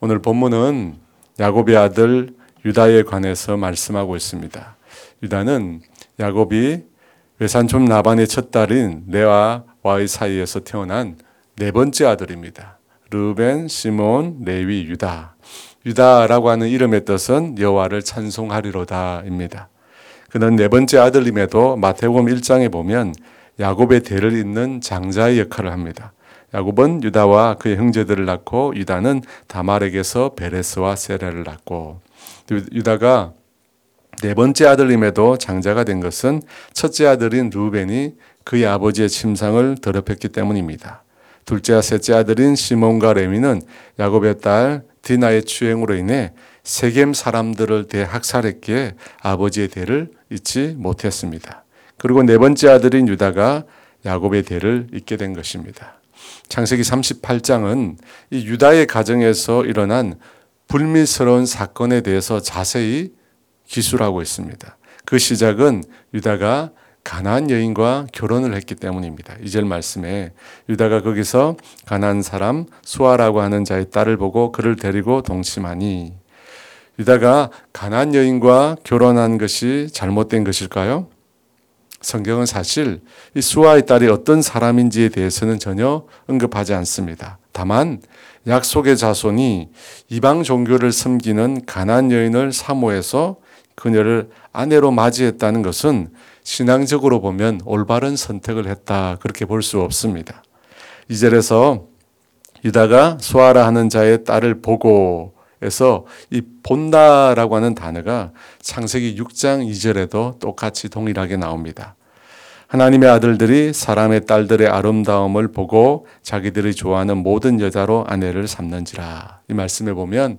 오늘 본문은 야곱의 아들 유다에 관해서 말씀하고 있습니다. 유다는 야곱이 외산촌 나반의 첫 딸인 레아와의 사이에서 태어난 네 번째 아들입니다. 르벤, 시몬, 레위, 유다. 유다라고 하는 이름의 뜻은 여호와를 찬송하리로다입니다. 그는 네 번째 아들임에도 마태복음 1장에 보면 야곱의 대를 잇는 장자의 역할을 합니다. 야곱은 유다와 그의 형제들을 낳고 유다는 다말에게서 베레스와 세라를 낳고 유다가 네 번째 아들임에도 장자가 된 것은 첫째 아들인 루벤이 그의 아버지의 침상을 더럽혔기 때문입니다. 둘째와 셋째 아들인 시몬과 레미는 야곱의 딸 디나의 추행으로 인해 세겜 사람들을 대학살했기에 아버지의 대를 잊지 못했습니다. 그리고 네 번째 아들인 유다가 야곱의 대를 잇게 된 것입니다. 창세기 38장은 이 유다의 가정에서 일어난 불미스러운 사건에 대해서 자세히 기술하고 있습니다. 그 시작은 유다가 가나안 여인과 결혼을 했기 때문입니다. 이절 말씀에 유다가 거기서 가나안 사람 수아라고 하는 자의 딸을 보고 그를 데리고 동침하니 유다가 가나안 여인과 결혼한 것이 잘못된 것일까요? 성경은 사실 이 수아의 딸이 어떤 사람인지에 대해서는 전혀 언급하지 않습니다. 다만 약속의 자손이 이방 종교를 섬기는 가난 여인을 사모해서 그녀를 아내로 맞이했다는 것은 신앙적으로 보면 올바른 선택을 했다 그렇게 볼 수 없습니다. 이절에서 유다가 수아라 하는 자의 딸을 보고 에서 이 본다라고 하는 단어가 창세기 6장 2절에도 똑같이 동일하게 나옵니다. 하나님의 아들들이 사람의 딸들의 아름다움을 보고 자기들이 좋아하는 모든 여자로 아내를 삼는지라. 이 말씀에 보면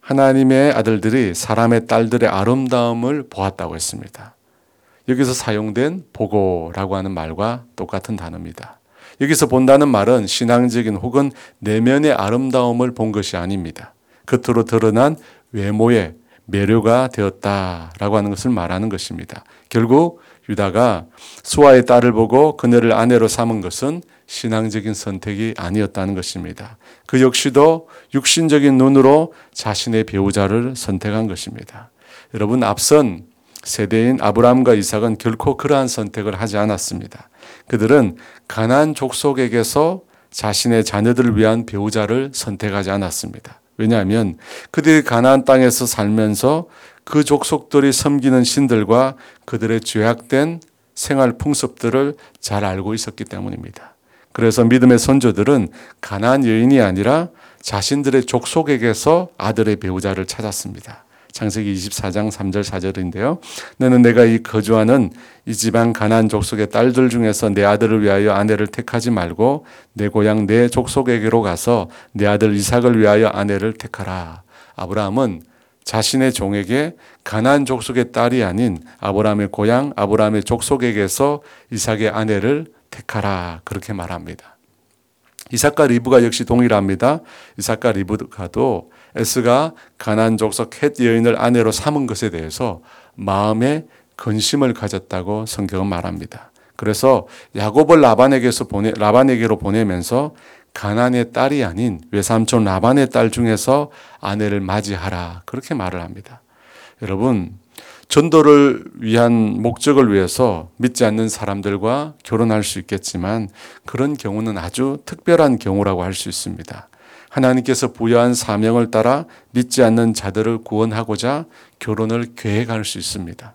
하나님의 아들들이 사람의 딸들의 아름다움을 보았다고 했습니다. 여기서 사용된 보고라고 하는 말과 똑같은 단어입니다. 여기서 본다는 말은 신앙적인 혹은 내면의 아름다움을 본 것이 아닙니다. 겉으로 드러난 외모의 매료가 되었다라고 하는 것을 말하는 것입니다. 결국 유다가 수아의 딸을 보고 그녀를 아내로 삼은 것은 신앙적인 선택이 아니었다는 것입니다. 그 역시도 육신적인 눈으로 자신의 배우자를 선택한 것입니다. 여러분 앞선 세대인 아브라함과 이삭은 결코 그러한 선택을 하지 않았습니다. 그들은 가난 족속에게서 자신의 자녀들을 위한 배우자를 선택하지 않았습니다. 왜냐하면 그들이 가나안 땅에서 살면서 그 족속들이 섬기는 신들과 그들의 죄악된 생활 풍습들을 잘 알고 있었기 때문입니다. 그래서 믿음의 선조들은 가나안 여인이 아니라 자신들의 족속에게서 아들의 배우자를 찾았습니다. 창세기 24장 3절 4절인데요. 너는 내가 이 거주하는 이 지방 가난 족속의 딸들 중에서 내 아들을 위하여 아내를 택하지 말고 내 고향 내 족속에게로 가서 내 아들 이삭을 위하여 아내를 택하라. 아브라함은 자신의 종에게 가난 족속의 딸이 아닌 아브라함의 고향 아브라함의 족속에게서 이삭의 아내를 택하라 그렇게 말합니다. 이삭과 리브가 역시 동일합니다. 이삭과 리브가도 에스가 가난 족속 헷 여인을 아내로 삼은 것에 대해서 마음에 근심을 가졌다고 성경은 말합니다. 그래서 야곱을 라반에게서 보내 라반에게로 보내면서 가난의 딸이 아닌 외삼촌 라반의 딸 중에서 아내를 맞이하라 그렇게 말을 합니다. 여러분 전도를 위한 목적을 위해서 믿지 않는 사람들과 결혼할 수 있겠지만 그런 경우는 아주 특별한 경우라고 할 수 있습니다. 하나님께서 부여한 사명을 따라 믿지 않는 자들을 구원하고자 결혼을 계획할 수 있습니다.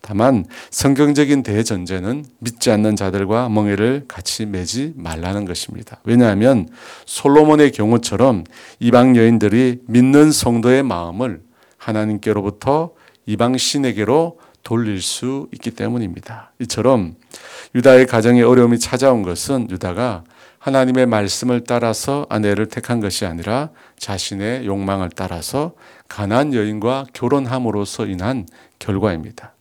다만 성경적인 대전제는 믿지 않는 자들과 멍해를 같이 매지 말라는 것입니다. 왜냐하면 솔로몬의 경우처럼 이방 여인들이 믿는 성도의 마음을 하나님께로부터 이방 신에게로 돌릴 수 있기 때문입니다. 이처럼 유다의 가정에 어려움이 찾아온 것은 유다가 하나님의 말씀을 따라서 아내를 택한 것이 아니라 자신의 욕망을 따라서 가난 여인과 결혼함으로써 인한 결과입니다.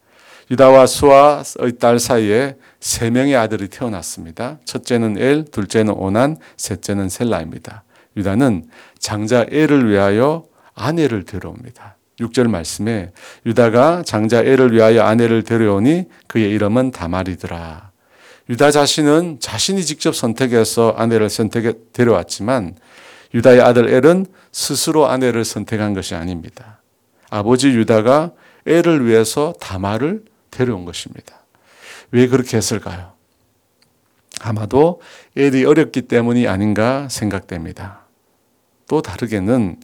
유다와 수아의 딸 사이에 세 명의 아들이 태어났습니다. 첫째는 엘, 둘째는 오난, 셋째는 셀라입니다. 유다는 장자 엘을 위하여 아내를 데려옵니다. 6절 말씀에 유다가 장자 엘을 위하여 아내를 데려오니 그의 이름은 다말이더라. 유다 자신은 자신이 직접 선택해서 아내를 선택해 데려왔지만 유다의 아들 엘은 스스로 아내를 선택한 것이 아닙니다. 아버지 유다가 엘을 위해서 다말을 데려온 것입니다. 왜 그렇게 했을까요? 아마도 엘이 어렸기 때문이 아닌가 생각됩니다. 또 다르게는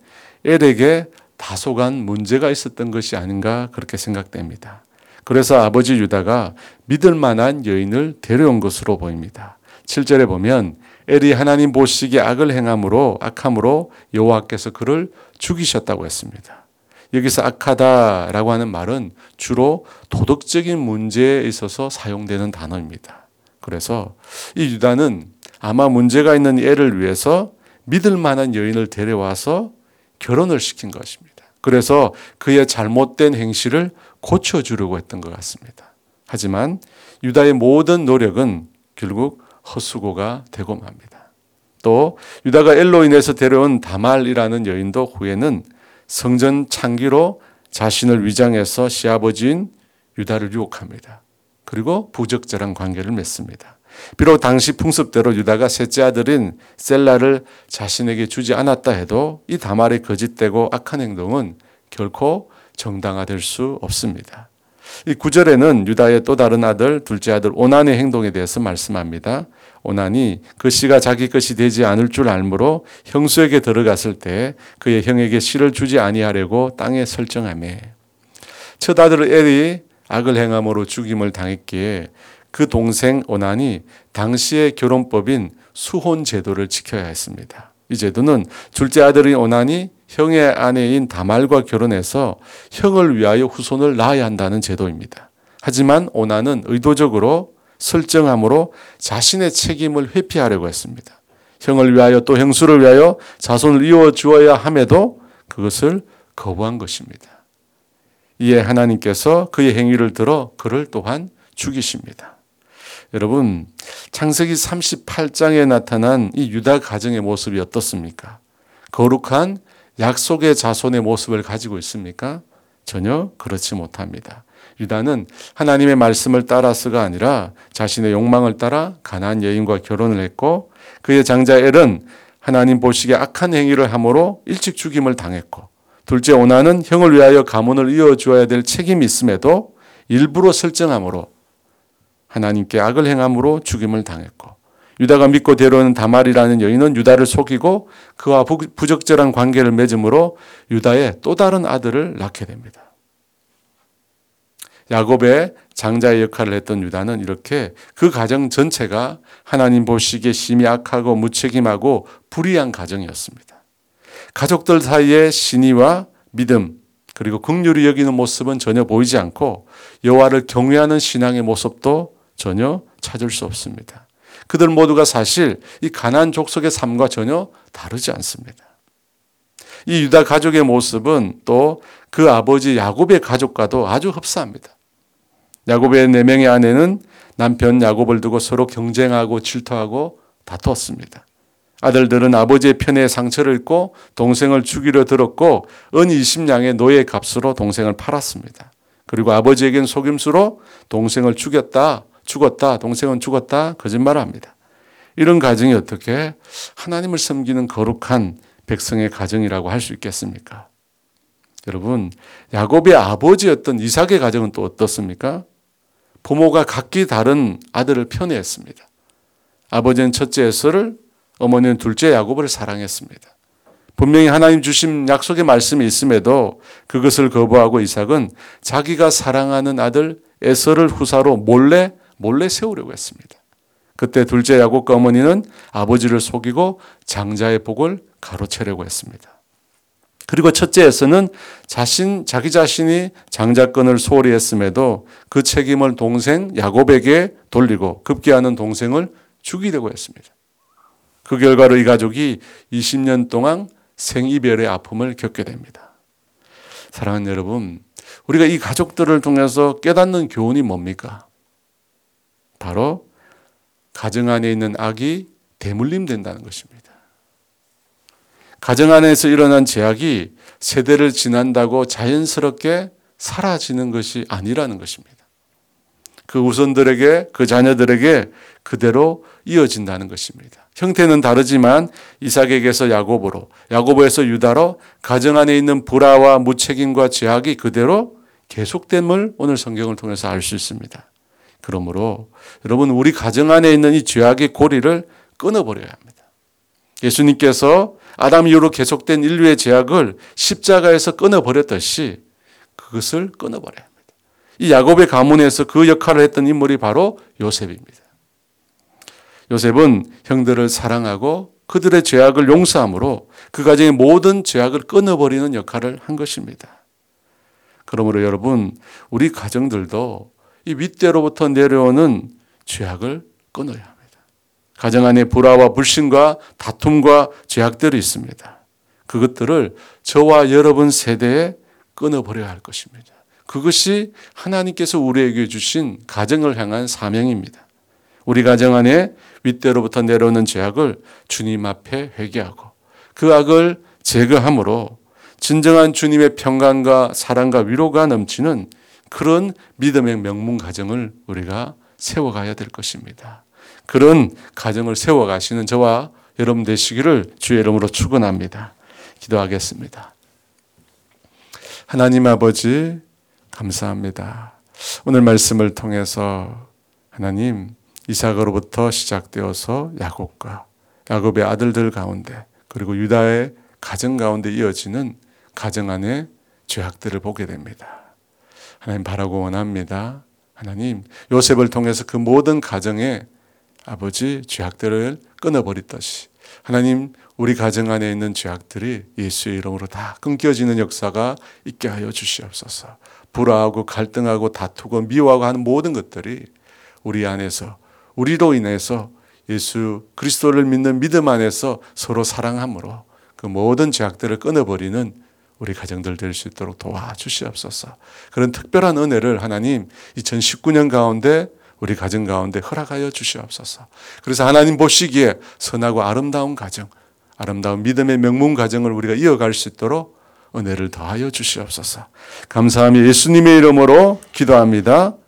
엘에게 다소간 문제가 있었던 것이 아닌가 그렇게 생각됩니다. 그래서 아버지 유다가 믿을 만한 여인을 데려온 것으로 보입니다. 7절에 보면 엘이 하나님 보시기에 악을 행함으로 악함으로 여호와께서 그를 죽이셨다고 했습니다. 여기서 악하다라고 하는 말은 주로 도덕적인 문제에 있어서 사용되는 단어입니다. 그래서 이 유다는 아마 문제가 있는 애를 위해서 믿을 만한 여인을 데려와서 결혼을 시킨 것입니다. 그래서 그의 잘못된 행실을 고쳐주려고 했던 것 같습니다. 하지만 유다의 모든 노력은 결국 헛수고가 되고 맙니다. 또 유다가 엘로 인해서 데려온 다말이라는 여인도 후에는 성전 창기로 자신을 위장해서 시아버지인 유다를 유혹합니다. 그리고 부적절한 관계를 맺습니다. 비록 당시 풍습대로 유다가 셋째 아들인 셀라를 자신에게 주지 않았다 해도 이 다말의 거짓되고 악한 행동은 결코 정당화될 수 없습니다. 이 구절에는 유다의 또 다른 아들, 둘째 아들 오난의 행동에 대해서 말씀합니다. 오난이 그 씨가 자기 것이 되지 않을 줄 알므로 형수에게 들어갔을 때 그의 형에게 씨를 주지 아니하려고 땅에 설정하며 첫 아들 엘이 악을 행함으로 죽임을 당했기에 그 동생 오난이 당시의 결혼법인 수혼 제도를 지켜야 했습니다. 이 제도는 둘째 아들인 오난이 형의 아내인 다말과 결혼해서 형을 위하여 후손을 낳아야 한다는 제도입니다. 하지만 오난은 의도적으로 설정함으로 자신의 책임을 회피하려고 했습니다. 형을 위하여 또 형수를 위하여 자손을 이어 주어야 함에도 그것을 거부한 것입니다. 이에 하나님께서 그의 행위를 들어 그를 또한 죽이십니다. 여러분, 창세기 38장에 나타난 이 유다 가정의 모습이 어떻습니까? 거룩한 약속의 자손의 모습을 가지고 있습니까? 전혀 그렇지 못합니다. 유다는 하나님의 말씀을 따라서가 아니라 자신의 욕망을 따라 가난 여인과 결혼을 했고 그의 장자 엘은 하나님 보시기에 악한 행위를 함으로 일찍 죽임을 당했고 둘째 오나는 형을 위하여 가문을 이어 주어야 될 책임이 있음에도 일부러 설정함으로 하나님께 악을 행함으로 죽임을 당했고 유다가 믿고 데려오는 다말이라는 여인은 유다를 속이고 그와 부적절한 관계를 맺음으로 유다의 또 다른 아들을 낳게 됩니다. 야곱의 장자의 역할을 했던 유다는 이렇게 그 가정 전체가 하나님 보시기에 심히 악하고 무책임하고 불의한 가정이었습니다. 가족들 사이에 신의와 믿음 그리고 긍휼히 여기는 모습은 전혀 보이지 않고 여호와를 경외하는 신앙의 모습도 전혀 찾을 수 없습니다. 그들 모두가 사실 이 가난 족속의 삶과 전혀 다르지 않습니다. 이 유다 가족의 모습은 또 그 아버지 야곱의 가족과도 아주 흡사합니다. 야곱의 네 명의 아내는 남편 야곱을 두고 서로 경쟁하고 질투하고 다투었습니다. 아들들은 아버지의 편에 상처를 입고 동생을 죽이려 들었고 은 20냥의 노예 값으로 동생을 팔았습니다. 그리고 아버지에겐 속임수로 동생을 죽였다 죽었다, 동생은 죽었다, 거짓말을 합니다. 이런 가정이 어떻게 하나님을 섬기는 거룩한 백성의 가정이라고 할 수 있겠습니까? 여러분, 야곱의 아버지였던 이삭의 가정은 또 어떻습니까? 부모가 각기 다른 아들을 편애했습니다. 아버지는 첫째 에서를, 어머니는 둘째 야곱을 사랑했습니다. 분명히 하나님 주신 약속의 말씀이 있음에도 그것을 거부하고 이삭은 자기가 사랑하는 아들 에서를 후사로 몰래 몰래 세우려고 했습니다. 그때 둘째 야곱과 어머니는 아버지를 속이고 장자의 복을 가로채려고 했습니다. 그리고 첫째 에서는 자신 자기 자신이 장자권을 소홀히 했음에도 그 책임을 동생 야곱에게 돌리고 급기야는 동생을 죽이려고 했습니다. 그 결과로 이 가족이 20년 동안 생이별의 아픔을 겪게 됩니다. 사랑하는 여러분, 우리가 이 가족들을 통해서 깨닫는 교훈이 뭡니까? 바로 가정 안에 있는 악이 대물림 된다는 것입니다. 가정 안에서 일어난 죄악이 세대를 지난다고 자연스럽게 사라지는 것이 아니라는 것입니다. 그 우선들에게, 그 자녀들에게 그대로 이어진다는 것입니다. 형태는 다르지만 이삭에게서 야고보로, 야고보에서 유다로 가정 안에 있는 불화와 무책임과 죄악이 그대로 계속됨을 오늘 성경을 통해서 알 수 있습니다. 그러므로 여러분 우리 가정 안에 있는 이 죄악의 고리를 끊어버려야 합니다. 예수님께서 아담 이후로 계속된 인류의 죄악을 십자가에서 끊어버렸듯이 그것을 끊어버려야 합니다. 이 야곱의 가문에서 그 역할을 했던 인물이 바로 요셉입니다. 요셉은 형들을 사랑하고 그들의 죄악을 용서함으로 그 가정의 모든 죄악을 끊어버리는 역할을 한 것입니다. 그러므로 여러분, 우리 가정들도 이 윗대로부터 내려오는 죄악을 끊어야 합니다. 가정 안에 불화와 불신과 다툼과 죄악들이 있습니다. 그것들을 저와 여러분 세대에 끊어버려야 할 것입니다. 그것이 하나님께서 우리에게 주신 가정을 향한 사명입니다. 우리 가정 안에 윗대로부터 내려오는 죄악을 주님 앞에 회개하고 그 악을 제거함으로 진정한 주님의 평강과 사랑과 위로가 넘치는 그런 믿음의 명문 가정을 우리가 세워가야 될 것입니다. 그런 가정을 세워가시는 저와 여러분 되시기를 주의 이름으로 축원합니다. 기도하겠습니다. 하나님 아버지 감사합니다. 오늘 말씀을 통해서 하나님 이삭으로부터 시작되어서 야곱과 야곱의 아들들 가운데 그리고 유다의 가정 가운데 이어지는 가정 안의 죄악들을 보게 됩니다. 하나님 바라고 원합니다. 하나님 요셉을 통해서 그 모든 가정에 아버지 죄악들을 끊어버리듯이 하나님 우리 가정 안에 있는 죄악들이 예수의 이름으로 다 끊겨지는 역사가 있게 하여 주시옵소서. 불화하고 갈등하고 다투고 미워하고 하는 모든 것들이 우리 안에서 우리로 인해서 예수 그리스도를 믿는 믿음 안에서 서로 사랑함으로 그 모든 죄악들을 끊어버리는 우리 가정들 될 수 있도록 도와주시옵소서. 그런 특별한 은혜를 하나님 2019년 가운데 우리 가정 가운데 허락하여 주시옵소서. 그래서 하나님 보시기에 선하고 아름다운 가정, 아름다운 믿음의 명문 가정을 우리가 이어갈 수 있도록 은혜를 더하여 주시옵소서. 감사하며 예수님의 이름으로 기도합니다.